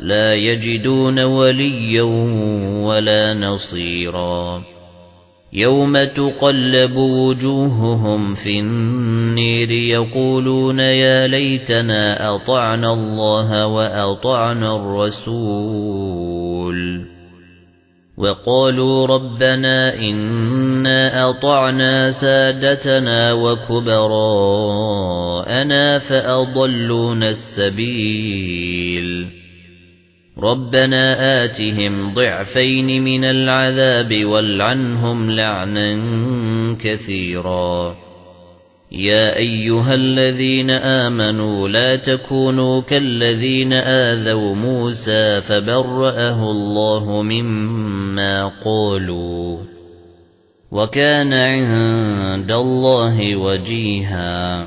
لَا يَجِدُونَ وَلِيًّا وَلَا نَصِيرًا. يَوْمَ تُقَلَّبُ وُجُوهُهُمْ فِي النِّيرِ يَقُولُونَ يَا لَيْتَنَا أَطَعْنَا اللَّهَ وَأَطَعْنَا الرَّسُولَ. وَقَالُوا رَبَّنَا إِنَّا أَطَعْنَا سَادَتَنَا وَكُبَرَاءَنَا فَأَضَلُّونَا السَّبِيلَ. رَبَّنَا آتِهِمْ ضِعْفَيْنِ مِنَ الْعَذَابِ وَالْعَنْهُمْ لَعْنًا كَثِيرًا يَا أَيُّهَا الَّذِينَ آمَنُوا لَا تَكُونُوا كَالَّذِينَ آذَوْا مُوسَى فَبَرَّأَهُ اللَّهُ مِمَّا قَالُوا وَكَانَ عِندَ اللَّهِ وَجِيهًا